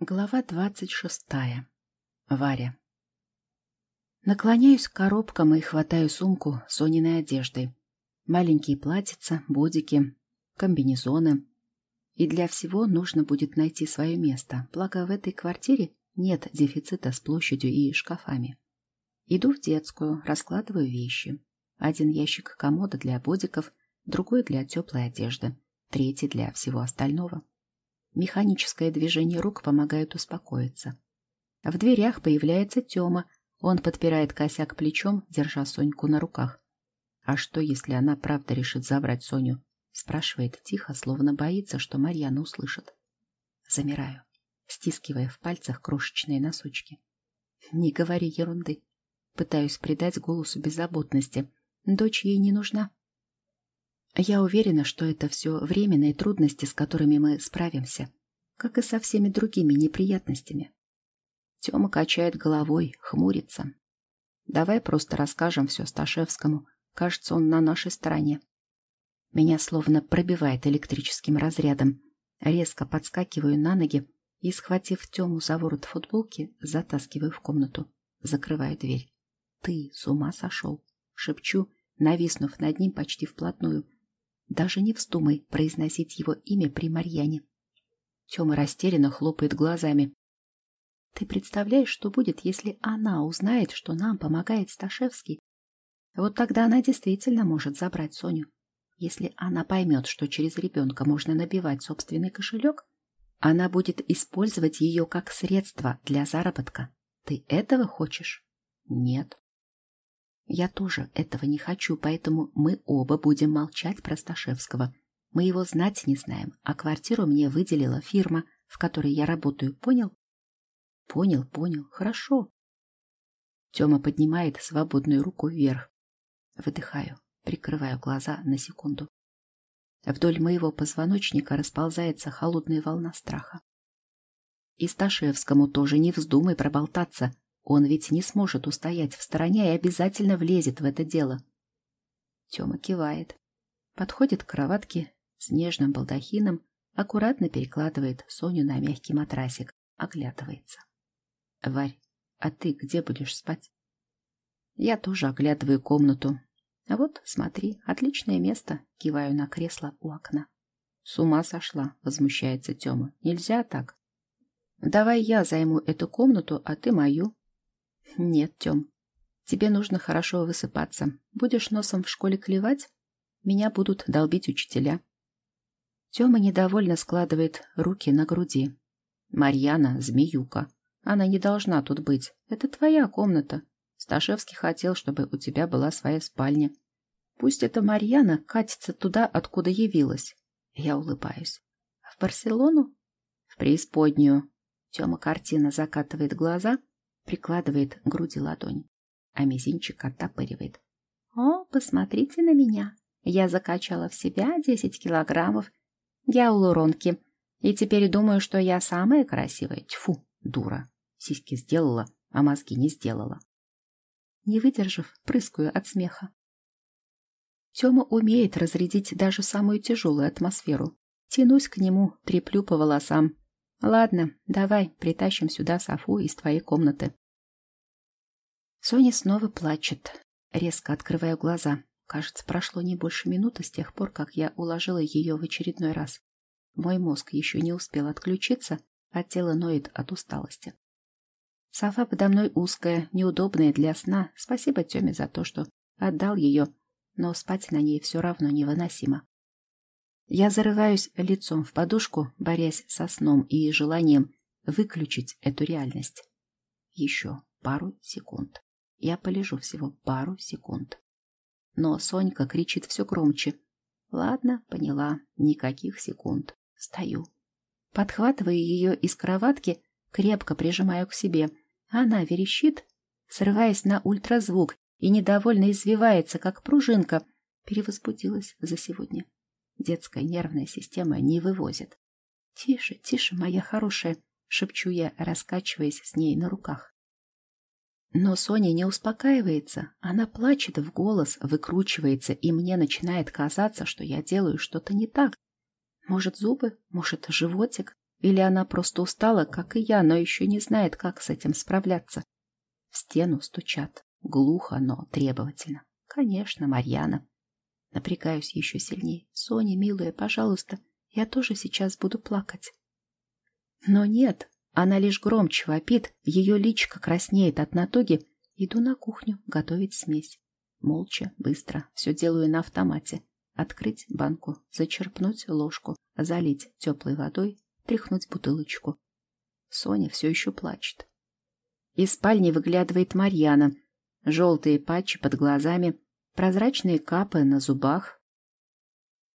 Глава двадцать шестая. Варя. Наклоняюсь к коробкам и хватаю сумку с Сониной одеждой. Маленькие платьица, бодики, комбинезоны. И для всего нужно будет найти свое место, благо в этой квартире нет дефицита с площадью и шкафами. Иду в детскую, раскладываю вещи. Один ящик комода для бодиков, другой для теплой одежды, третий для всего остального. Механическое движение рук помогает успокоиться. В дверях появляется Тёма. Он подпирает косяк плечом, держа Соньку на руках. «А что, если она правда решит забрать Соню?» Спрашивает тихо, словно боится, что Марьяна услышит. Замираю, стискивая в пальцах крошечные носочки. «Не говори ерунды». Пытаюсь придать голосу беззаботности. Дочь ей не нужна. Я уверена, что это все временные трудности, с которыми мы справимся, как и со всеми другими неприятностями. Тёма качает головой, хмурится. Давай просто расскажем все Сташевскому. Кажется, он на нашей стороне. Меня словно пробивает электрическим разрядом. Резко подскакиваю на ноги и, схватив Тему за ворот футболки, затаскиваю в комнату. Закрываю дверь. «Ты с ума сошел?» — шепчу, нависнув над ним почти вплотную. Даже не вздумай произносить его имя при Марьяне. Тёма растерянно хлопает глазами. Ты представляешь, что будет, если она узнает, что нам помогает Сташевский? Вот тогда она действительно может забрать Соню. Если она поймет, что через ребенка можно набивать собственный кошелек, она будет использовать ее как средство для заработка. Ты этого хочешь? Нет. Я тоже этого не хочу, поэтому мы оба будем молчать про Сташевского. Мы его знать не знаем, а квартиру мне выделила фирма, в которой я работаю, понял? Понял, понял, хорошо. Тёма поднимает свободную руку вверх. Выдыхаю, прикрываю глаза на секунду. Вдоль моего позвоночника расползается холодная волна страха. И Сташевскому тоже не вздумай проболтаться. Он ведь не сможет устоять в стороне и обязательно влезет в это дело. Тёма кивает. Подходит к кроватке с нежным балдахином, аккуратно перекладывает Соню на мягкий матрасик, оглядывается. «Варь, а ты где будешь спать?» Я тоже оглядываю комнату. А вот, смотри, отличное место, киваю на кресло у окна. С ума сошла, возмущается Тёма. Нельзя так. Давай я займу эту комнату, а ты мою. Нет, Тём, тебе нужно хорошо высыпаться. Будешь носом в школе клевать, меня будут долбить учителя. Тёма недовольно складывает руки на груди. Марьяна — змеюка. Она не должна тут быть. Это твоя комната. Сташевский хотел, чтобы у тебя была своя спальня. Пусть эта Марьяна катится туда, откуда явилась. Я улыбаюсь. В Барселону? В преисподнюю. Тёма картина закатывает глаза — прикладывает к груди ладонь, а мизинчик оттопыривает. «О, посмотрите на меня! Я закачала в себя десять килограммов гиалуронки, и теперь думаю, что я самая красивая. Тьфу, дура! Сиськи сделала, а мозги не сделала». Не выдержав, прыскаю от смеха. Тёма умеет разрядить даже самую тяжелую атмосферу. Тянусь к нему, треплю по волосам, Ладно, давай, притащим сюда Софу из твоей комнаты. Соня снова плачет. Резко открываю глаза. Кажется, прошло не больше минуты с тех пор, как я уложила ее в очередной раз. Мой мозг еще не успел отключиться, а тело ноет от усталости. Софа подо мной узкая, неудобная для сна. Спасибо Теме за то, что отдал ее, но спать на ней все равно невыносимо. Я зарываюсь лицом в подушку, борясь со сном и желанием выключить эту реальность. Еще пару секунд. Я полежу всего пару секунд. Но Сонька кричит все громче. Ладно, поняла, никаких секунд. Стою. Подхватываю ее из кроватки, крепко прижимаю к себе. Она верещит, срываясь на ультразвук и недовольно извивается, как пружинка. Перевозбудилась за сегодня. Детская нервная система не вывозит. «Тише, тише, моя хорошая!» — шепчу я, раскачиваясь с ней на руках. Но Соня не успокаивается. Она плачет в голос, выкручивается, и мне начинает казаться, что я делаю что-то не так. Может, зубы, может, животик. Или она просто устала, как и я, но еще не знает, как с этим справляться. В стену стучат. Глухо, но требовательно. Конечно, Марьяна. Напрягаюсь еще сильнее. Соня, милая, пожалуйста, я тоже сейчас буду плакать. Но нет, она лишь громче вопит, ее личико краснеет от натуги. Иду на кухню готовить смесь. Молча, быстро, все делаю на автомате. Открыть банку, зачерпнуть ложку, залить теплой водой, тряхнуть бутылочку. Соня все еще плачет. Из спальни выглядывает Марьяна. Желтые патчи под глазами, прозрачные капы на зубах.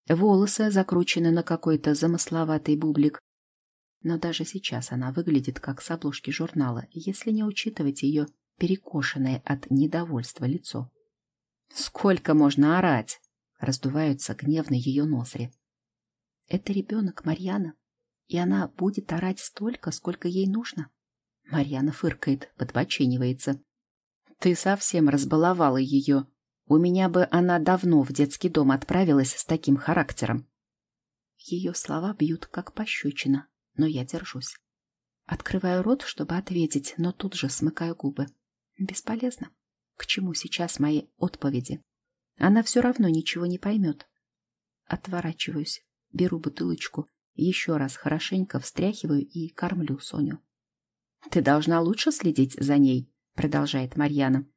Волосы закручены на какой-то замысловатый бублик. Но даже сейчас она выглядит как с обложки журнала, если не учитывать ее перекошенное от недовольства лицо. «Сколько можно орать?» — раздуваются гневно ее ноздри. «Это ребенок Марьяна, и она будет орать столько, сколько ей нужно». Марьяна фыркает, подбоченивается. «Ты совсем разбаловала ее. У меня бы она давно в детский дом отправилась с таким характером». Ее слова бьют, как пощечина, но я держусь. Открываю рот, чтобы ответить, но тут же смыкаю губы. Бесполезно. К чему сейчас мои отповеди? Она все равно ничего не поймет. Отворачиваюсь, беру бутылочку, еще раз хорошенько встряхиваю и кормлю Соню. «Ты должна лучше следить за ней», — продолжает Марьяна.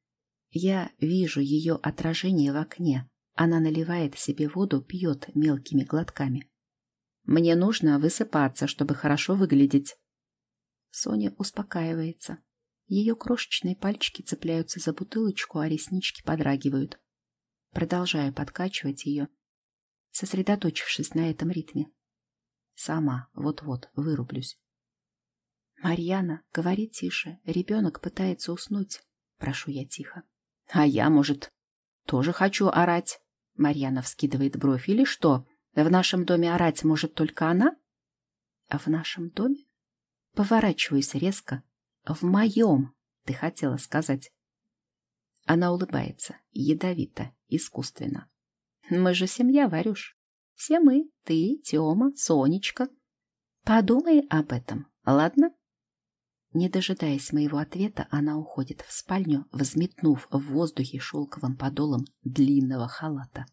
Я вижу ее отражение в окне. Она наливает себе воду, пьет мелкими глотками. «Мне нужно высыпаться, чтобы хорошо выглядеть». Соня успокаивается. Ее крошечные пальчики цепляются за бутылочку, а реснички подрагивают. Продолжаю подкачивать ее, сосредоточившись на этом ритме. Сама вот-вот вырублюсь. «Марьяна, говори тише. Ребенок пытается уснуть», — прошу я тихо. «А я, может, тоже хочу орать?» Марьяна вскидывает бровь. «Или что, в нашем доме орать может только она?» «А в нашем доме?» Поворачиваюсь резко. «В моем, ты хотела сказать». Она улыбается, ядовито, искусственно. «Мы же семья, Варюш. Все мы, ты, Тёма, Сонечка. Подумай об этом, ладно?» Не дожидаясь моего ответа, она уходит в спальню, взметнув в воздухе шелковым подолом длинного халата.